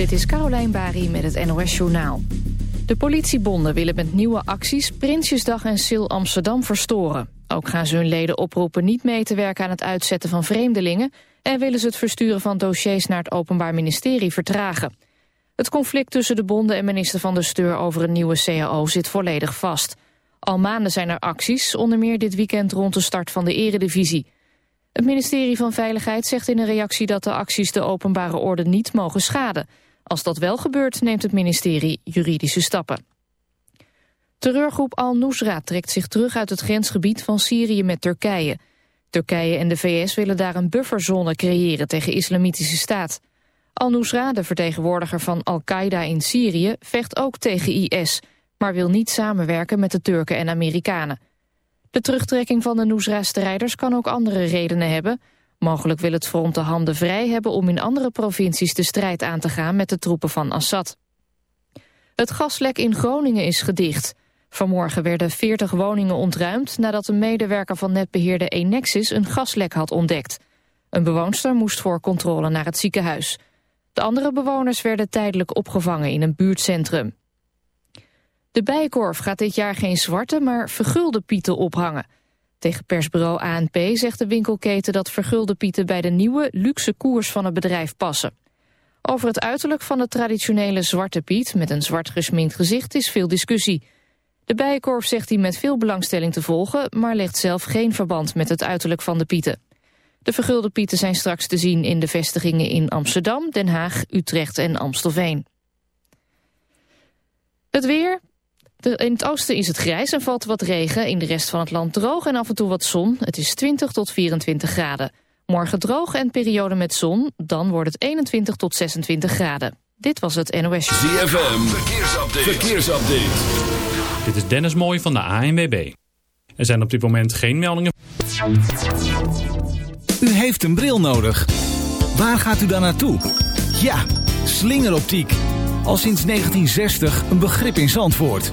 Dit is Caroline Bari met het NOS Journaal. De politiebonden willen met nieuwe acties Prinsjesdag en Sil Amsterdam verstoren. Ook gaan ze hun leden oproepen niet mee te werken aan het uitzetten van vreemdelingen... en willen ze het versturen van dossiers naar het Openbaar Ministerie vertragen. Het conflict tussen de bonden en minister van de Steur over een nieuwe CAO zit volledig vast. Al maanden zijn er acties, onder meer dit weekend rond de start van de eredivisie... Het ministerie van Veiligheid zegt in een reactie dat de acties de openbare orde niet mogen schaden. Als dat wel gebeurt, neemt het ministerie juridische stappen. Terreurgroep Al-Nusra trekt zich terug uit het grensgebied van Syrië met Turkije. Turkije en de VS willen daar een bufferzone creëren tegen islamitische staat. Al-Nusra, de vertegenwoordiger van Al-Qaeda in Syrië, vecht ook tegen IS... maar wil niet samenwerken met de Turken en Amerikanen. De terugtrekking van de Nusra-strijders kan ook andere redenen hebben. Mogelijk wil het front de handen vrij hebben om in andere provincies de strijd aan te gaan met de troepen van Assad. Het gaslek in Groningen is gedicht. Vanmorgen werden 40 woningen ontruimd nadat een medewerker van netbeheerder Enexis een gaslek had ontdekt. Een bewoonster moest voor controle naar het ziekenhuis. De andere bewoners werden tijdelijk opgevangen in een buurtcentrum. De Bijenkorf gaat dit jaar geen zwarte, maar vergulde pieten ophangen. Tegen persbureau ANP zegt de winkelketen dat vergulde pieten bij de nieuwe luxe koers van het bedrijf passen. Over het uiterlijk van de traditionele zwarte piet met een zwart gesminkt gezicht is veel discussie. De Bijenkorf zegt hij met veel belangstelling te volgen, maar legt zelf geen verband met het uiterlijk van de pieten. De vergulde pieten zijn straks te zien in de vestigingen in Amsterdam, Den Haag, Utrecht en Amstelveen. Het weer, in het oosten is het grijs en valt wat regen. In de rest van het land droog en af en toe wat zon. Het is 20 tot 24 graden. Morgen droog en periode met zon. Dan wordt het 21 tot 26 graden. Dit was het NOS. ZFM, verkeersupdate. verkeersupdate. Dit is Dennis Mooij van de ANWB. Er zijn op dit moment geen meldingen. U heeft een bril nodig. Waar gaat u dan naartoe? Ja, slingeroptiek. Al sinds 1960 een begrip in Zandvoort.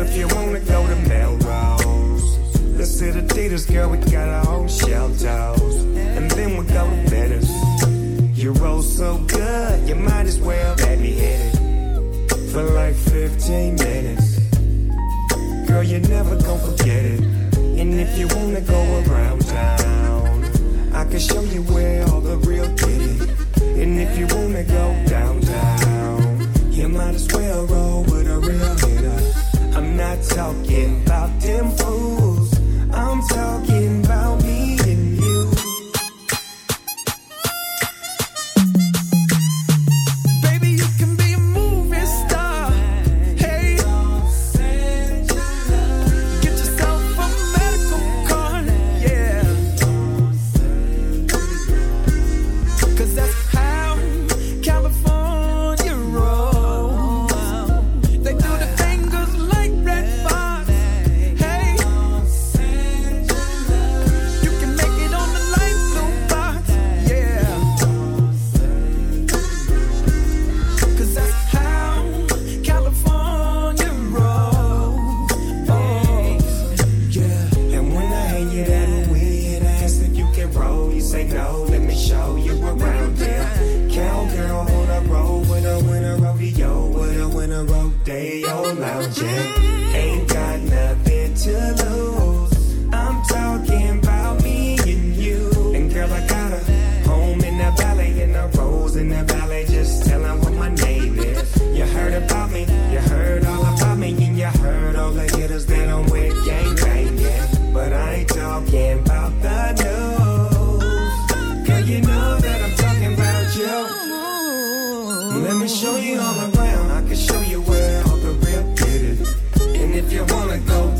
if you wanna go to Melrose. Let's hit Adidas, girl, we got our own shell toes. And then we go to Betters. You roll so good, you might as well let me hit it. For like 15 minutes. Girl, you're never gonna forget it. And if you wanna go around town, I can show you where all the real get it. And if you wanna go downtown, you might as well roll with a real hitter. Not talking about them fools. I'm talking about me Let me show you all around. I can show you where all the real get it. And if you wanna go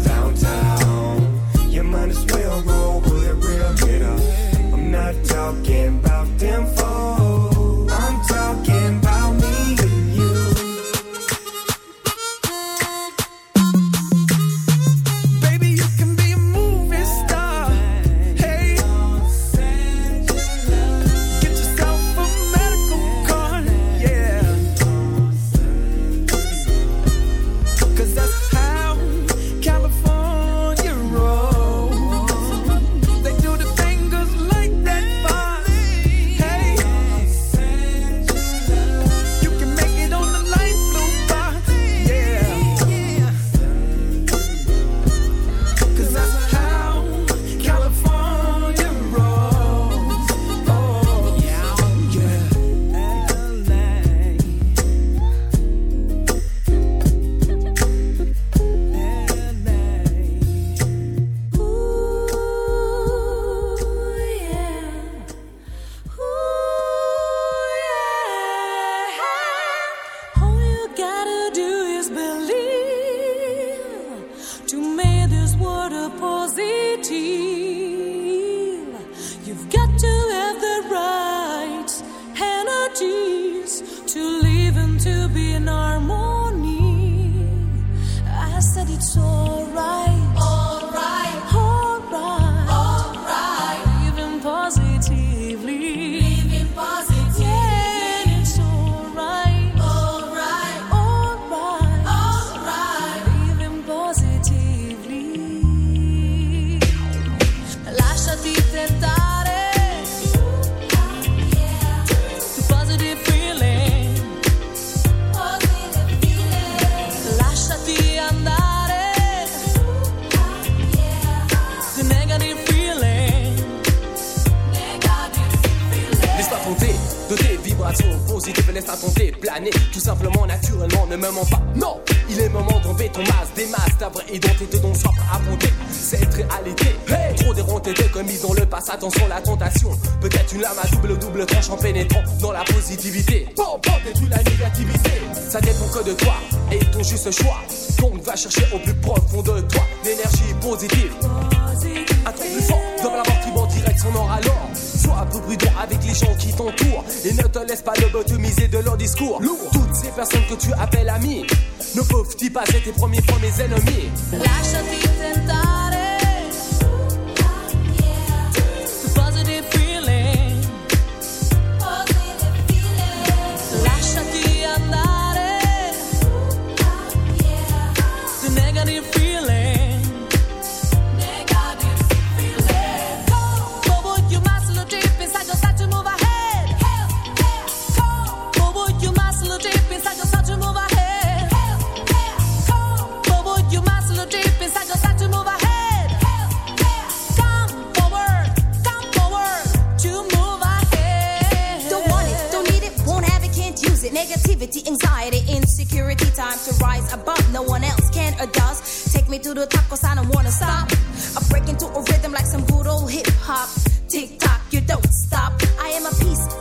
attention la tentation. Peut-être une lame à double double tranche en pénétrant dans la positivité. Bon, bon, détruis la négativité. Ça dépend que de toi et ton juste choix. Donc va chercher au plus profond de toi l'énergie positive. Un truc plus fort, dans la mort en direction nord alors. Sois un peu prudent avec les gens qui t'entourent et ne te laisse pas lobotomiser de leur discours. Toutes ces personnes que tu appelles amis ne peuvent-ils pas être tes premiers fois mes ennemis?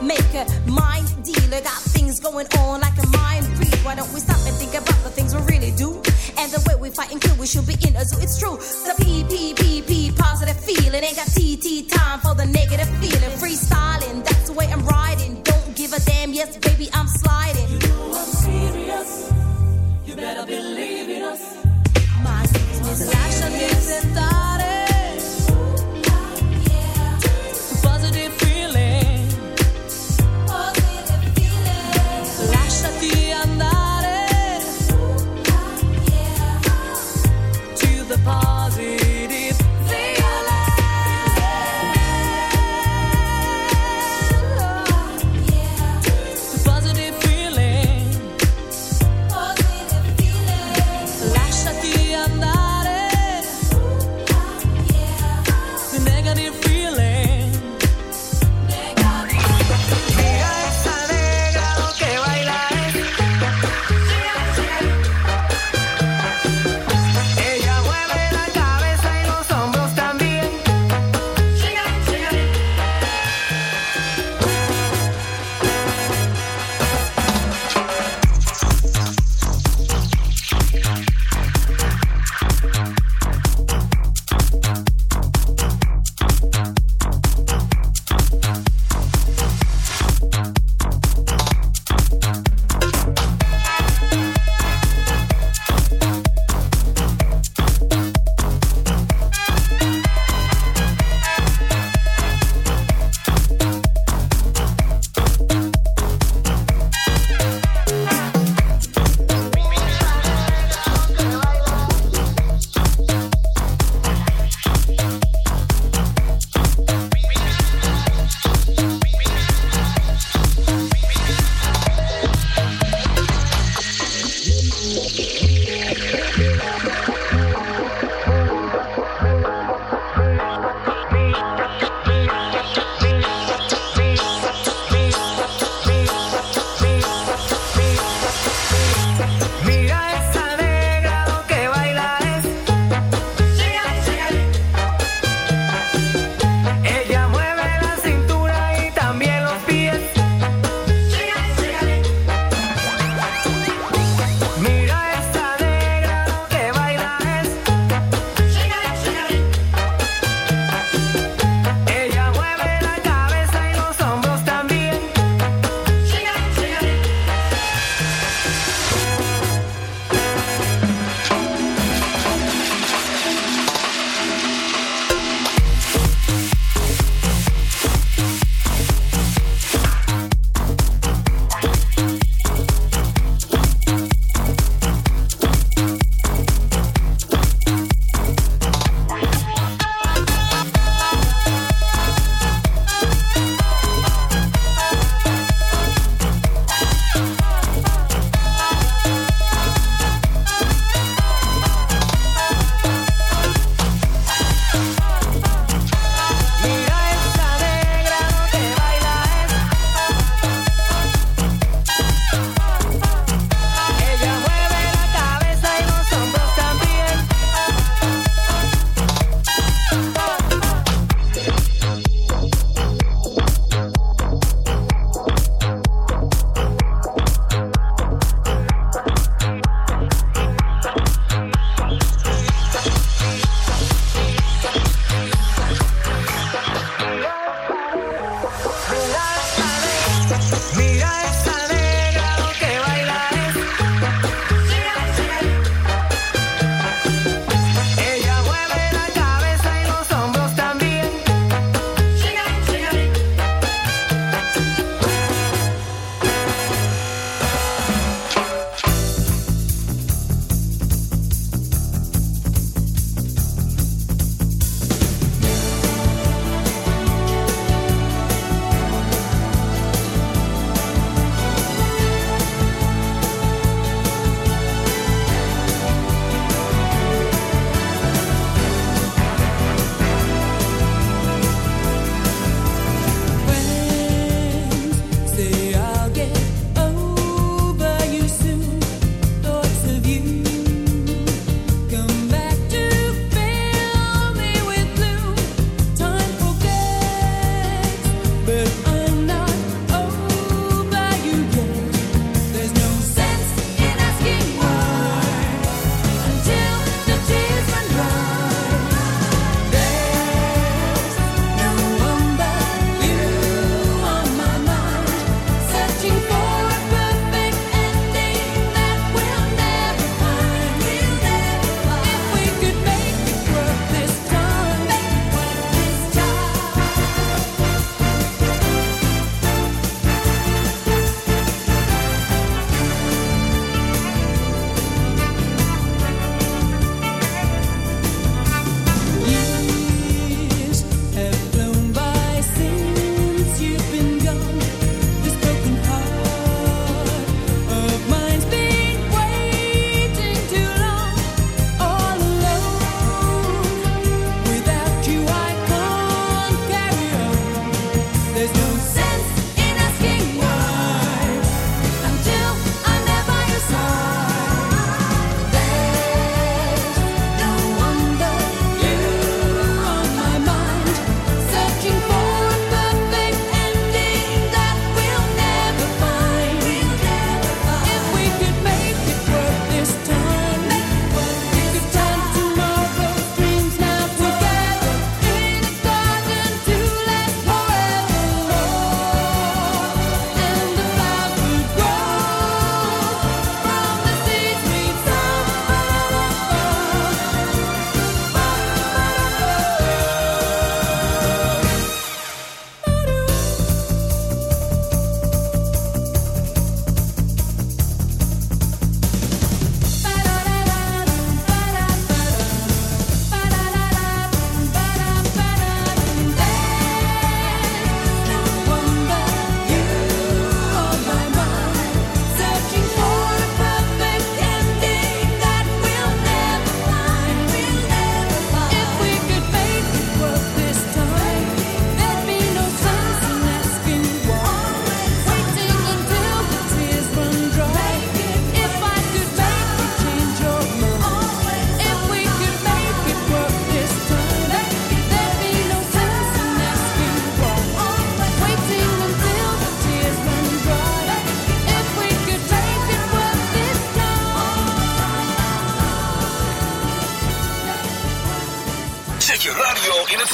maker, mind dealer. Got things going on like a mind read. Why don't we stop and think about the things we really do? And the way we fight and kill, we should be in a zoo. It's true. The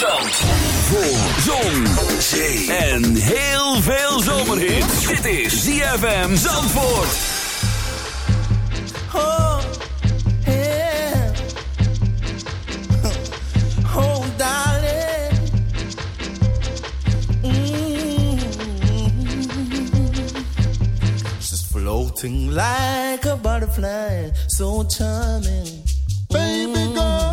Zandvoort. Voor zon, zee en heel veel zomerhit. Dit is ZFM Zandvoort. Oh, yeah. Oh, darling. Mm. She's floating like a butterfly. So charming. Baby girl.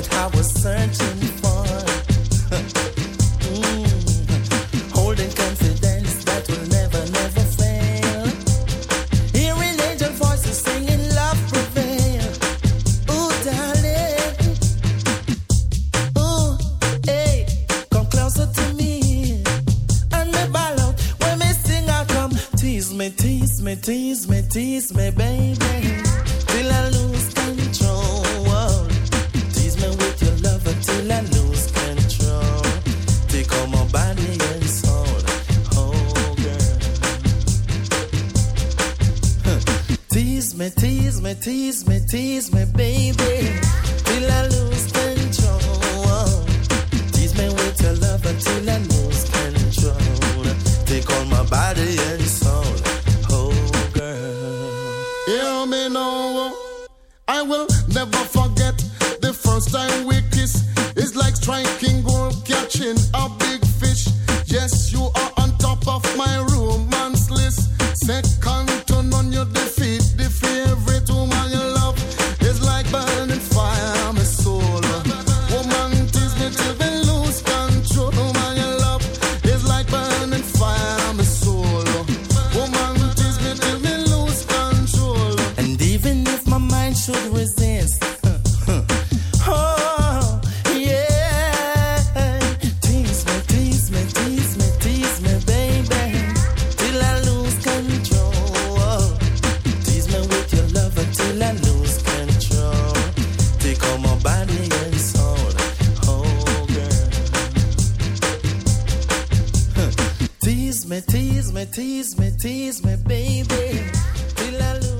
that I was searching me, tease me, tease me, tease me, baby, till I lose.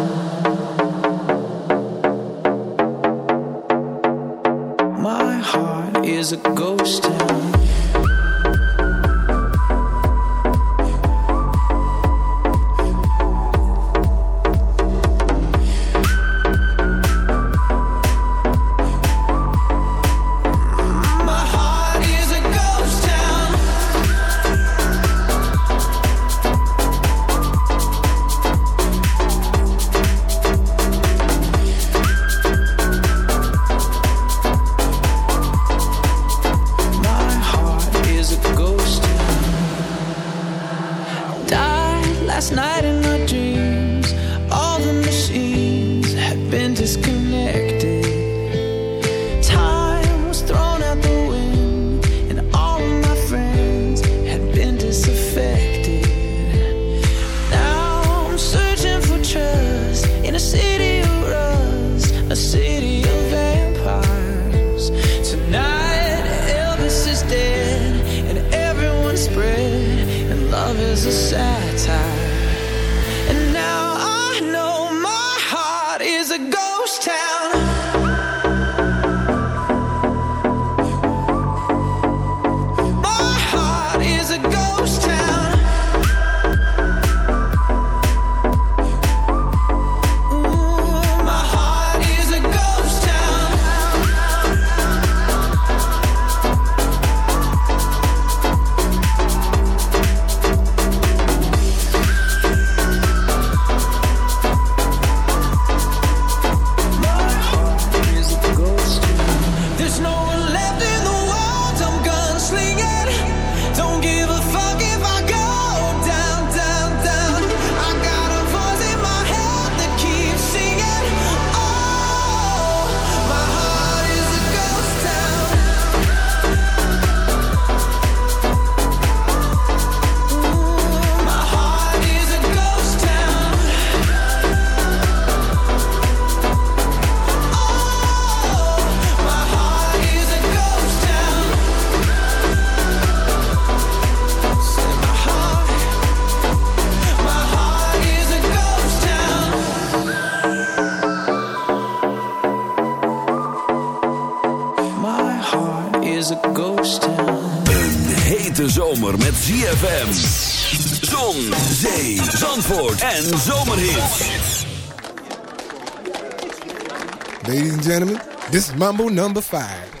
Heart en. Ladies and gentlemen, this is Mambo number 5.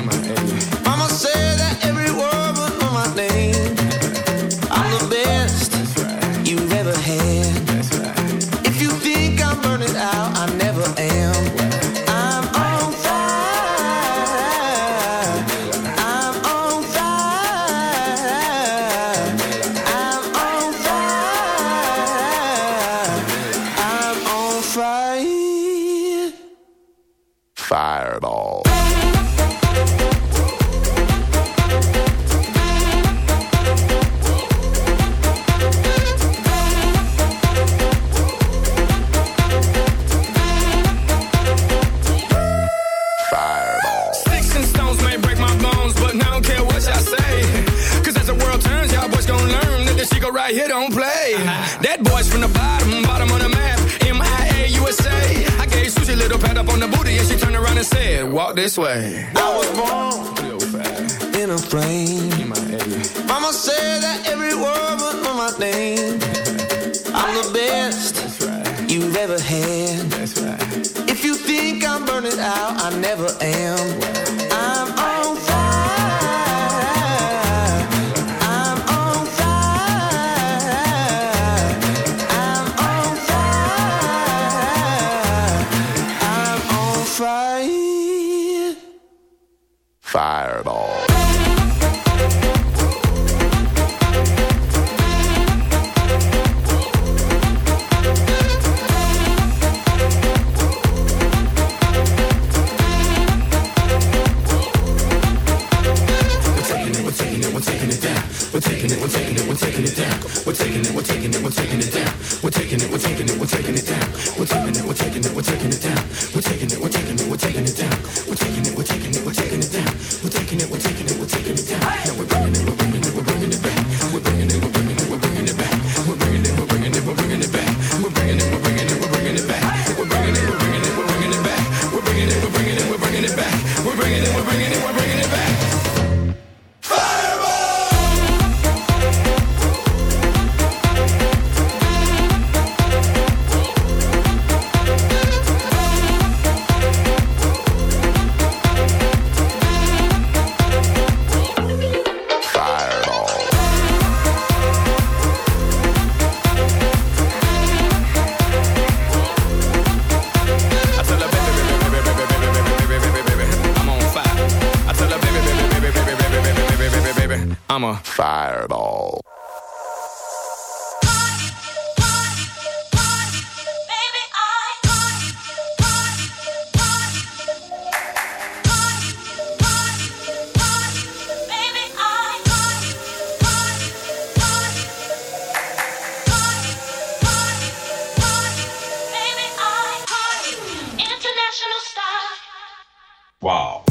Wow.